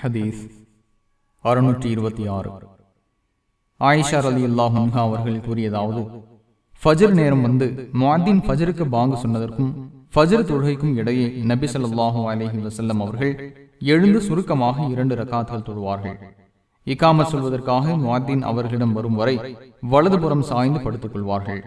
ஹதீஸ். அறுநூற்றி இருபத்தி ஆறு. ஆயிஷா அலி அல்லாஹா அவர்கள் கூறியதாவது ஃபஜர் நேரம் வந்து முஅத்தின் ஃபஜருக்கு பாங்கு சொன்னதற்கும் ஃபஜர் தொழுகைக்கும் இடையே நபி சொல்லாஹு அலஹி வசல்லம் அவர்கள் எழுந்து சுருக்கமாக இரண்டு ரக்காத்துகள் தொழுவார்கள். இக்காம சொல்வதற்காக முஅத்தின் அவர்களிடம் வரும் வரை வலதுபுறம் சாய்ந்து படுத்துக் கொள்வார்கள்.